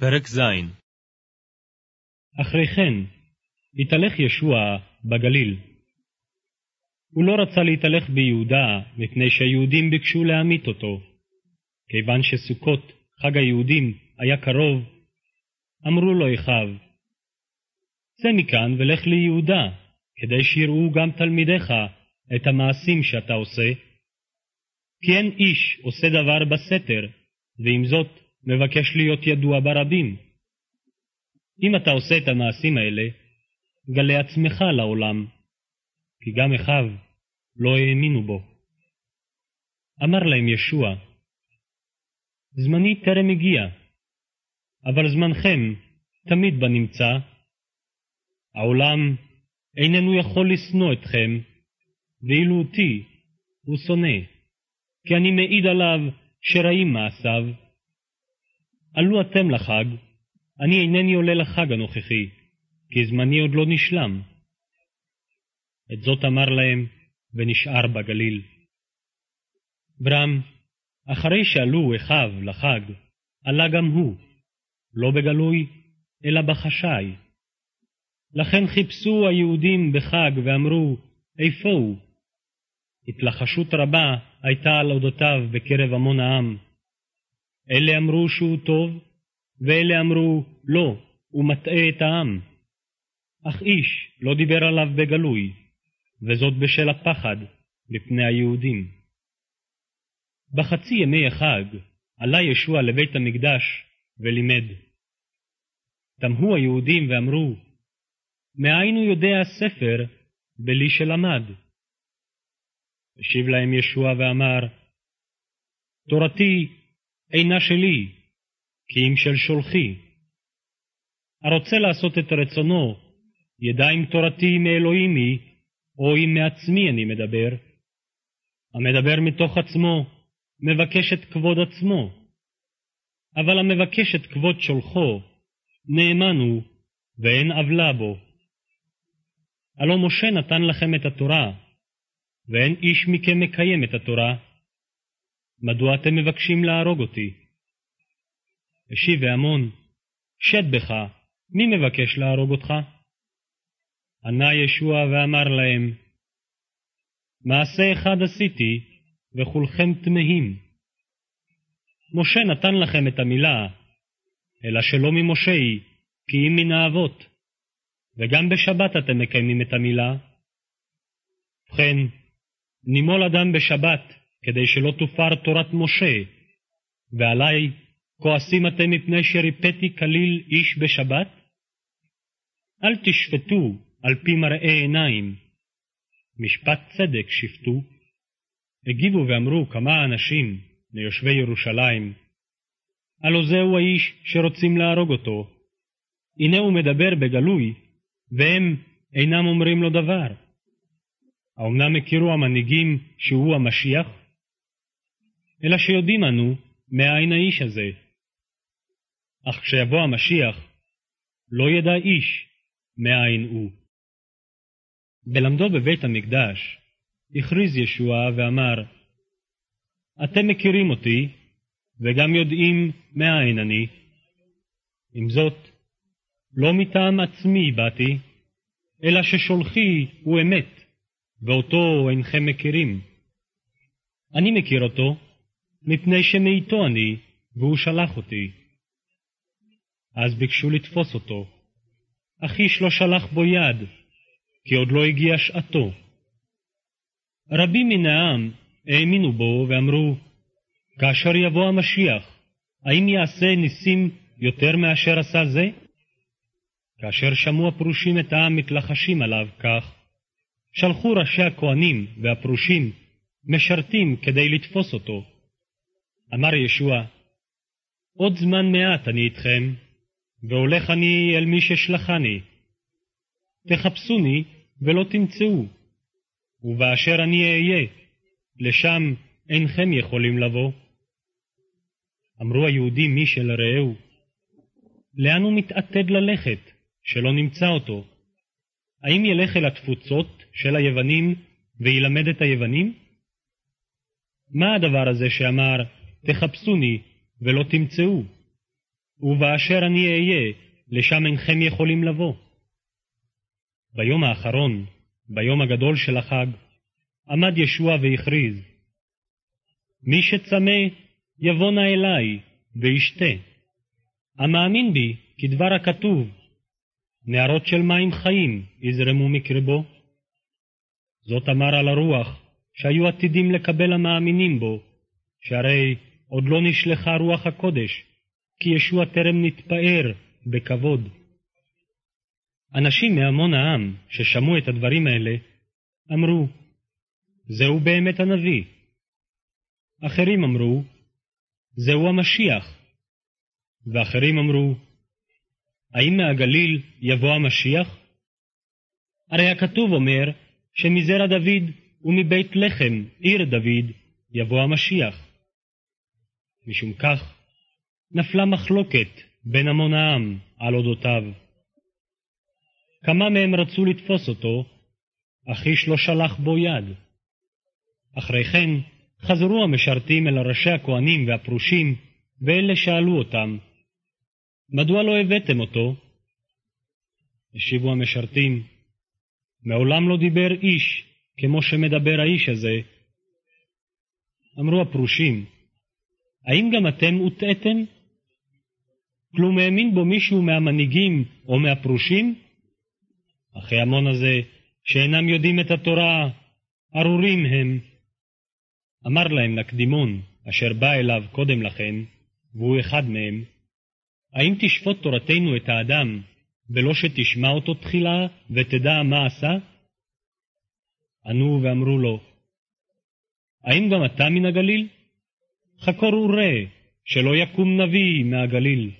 פרק ז. אחרי כן, התהלך ישוע בגליל. הוא לא רצה להתהלך ביהודה, מפני שהיהודים ביקשו להמית אותו. כיוון שסוכות, חג היהודים, היה קרוב, אמרו לו אחיו, צא מכאן ולך ליהודה, כדי שיראו גם תלמידיך את המעשים שאתה עושה. כי אין איש עושה דבר בסתר, ועם זאת מבקש להיות ידוע ברבים. אם אתה עושה את המעשים האלה, גלה עצמך לעולם, כי גם אחיו לא האמינו בו. אמר להם ישוע, זמני טרם הגיע, אבל זמנכם תמיד בנמצא. העולם איננו יכול לשנוא אתכם, ואילו אותי הוא שונא, כי אני מעיד עליו שרעים מעשיו. עלו אתם לחג, אני אינני עולה לחג הנוכחי, כי זמני עוד לא נשלם. את זאת אמר להם, ונשאר בגליל. ברם, אחרי שעלו אחיו לחג, עלה גם הוא, לא בגלוי, אלא בחשאי. לכן חיפשו היהודים בחג ואמרו, איפה הוא? התלחשות רבה הייתה על אודותיו בקרב המון העם. אלה אמרו שהוא טוב, ואלה אמרו, לא, הוא מטעה את העם. אך איש לא דיבר עליו בגלוי, וזאת בשל הפחד מפני היהודים. בחצי ימי החג עלה ישוע לבית המקדש ולימד. תמהו היהודים ואמרו, מאין הוא יודע הספר בלי שלמד? השיב להם ישוע ואמר, תורתי אינה שלי, כי אם של שולחי. הרוצה לעשות את רצונו, ידע אם תורתי מאלוהים היא, או אם מעצמי אני מדבר. המדבר מתוך עצמו, מבקש את כבוד עצמו. אבל המבקש את כבוד שולחו, נאמן הוא, ואין עוולה בו. הלא משה נתן לכם את התורה, ואין איש מכם מקיים את התורה. מדוע אתם מבקשים להרוג אותי? השיב העמון, שד בך, מי מבקש להרוג אותך? ענה ישוע ואמר להם, מעשה אחד עשיתי, וכולכם תמהים. משה נתן לכם את המילה, אלא שלא ממשה היא, כי אם מן האבות. וגם בשבת אתם מקיימים את המילה. ובכן, נימול אדם בשבת, כדי שלא תופר תורת משה, ועלי כועסים אתם מפני שריפאתי כליל איש בשבת? אל תשפטו על פי מראה עיניים. משפט צדק שפטו. הגיבו ואמרו כמה אנשים מיושבי ירושלים, הלא זהו האיש שרוצים להרוג אותו. הנה הוא מדבר בגלוי, והם אינם אומרים לו דבר. האמנם הכירו המנהיגים שהוא המשיח? אלא שיודעים אנו מאין האיש הזה. אך כשיבוא המשיח, לא ידע איש מאין הוא. בלמדו בבית המקדש, הכריז ישוע ואמר, אתם מכירים אותי, וגם יודעים מאין אני. עם זאת, לא מטעם עצמי באתי, אלא ששולחי הוא אמת, ואותו אינכם מכירים. אני מכיר אותו, מפני שמאיתו אני, והוא שלח אותי. אז ביקשו לתפוס אותו, אך איש לא שלח בו יד, כי עוד לא הגיעה שעתו. רבים מן העם האמינו בו ואמרו, כאשר יבוא המשיח, האם יעשה ניסים יותר מאשר עשה זה? כאשר שמעו הפרושים את העם מתלחשים עליו כך, שלחו ראשי הכהנים והפרושים משרתים כדי לתפוס אותו. אמר ישוע, עוד זמן מעט אני איתכם, והולך אני אל מי ששלחני. תחפשוני ולא תמצאו, ובאשר אני אהיה, לשם אינכם יכולים לבוא. אמרו היהודים מי של רעהו, לאן הוא מתעתד ללכת, שלא נמצא אותו? האם ילך אל התפוצות של היוונים וילמד את היוונים? מה הדבר הזה שאמר, תחפשוני ולא תמצאו? ובאשר אני אהיה, לשם אינכם יכולים לבוא. ביום האחרון, ביום הגדול של החג, עמד ישוע והכריז, מי שצמא, יבוא נא אלי, וישתה. המאמין בי, כדבר הכתוב, נערות של מים חיים יזרמו מקרבו. זאת אמר על הרוח, שהיו עתידים לקבל המאמינים בו, שהרי עוד לא נשלחה רוח הקודש, כי ישוע טרם נתפאר בכבוד. אנשים מהמון העם ששמעו את הדברים האלה, אמרו, זהו באמת הנביא. אחרים אמרו, זהו המשיח. ואחרים אמרו, האם מהגליל יבוא המשיח? הרי הכתוב אומר שמזרע דוד ומבית לחם, עיר דוד, יבוא המשיח. משום כך, נפלה מחלוקת בין המון העם על אודותיו. כמה מהם רצו לתפוס אותו, אך איש לא שלח בו יד. אחרי כן חזרו המשרתים אל ראשי הכהנים והפרושים, ואלה שאלו אותם, מדוע לא הבאתם אותו? השיבו המשרתים, מעולם לא דיבר איש כמו שמדבר האיש הזה. אמרו הפרושים, האם גם אתם הוטעיתם? כלום האמין בו מישהו מהמנהיגים או מהפרושים? אחי המון הזה, שאינם יודעים את התורה, ארורים הם. אמר להם נקדימון, אשר בא אליו קודם לכן, והוא אחד מהם, האם תשפוט תורתנו את האדם, ולא שתשמע אותו תחילה, ותדע מה עשה? ענו ואמרו לו, האם גם אתה מן הגליל? חקור וראה, שלא יקום נביא מהגליל.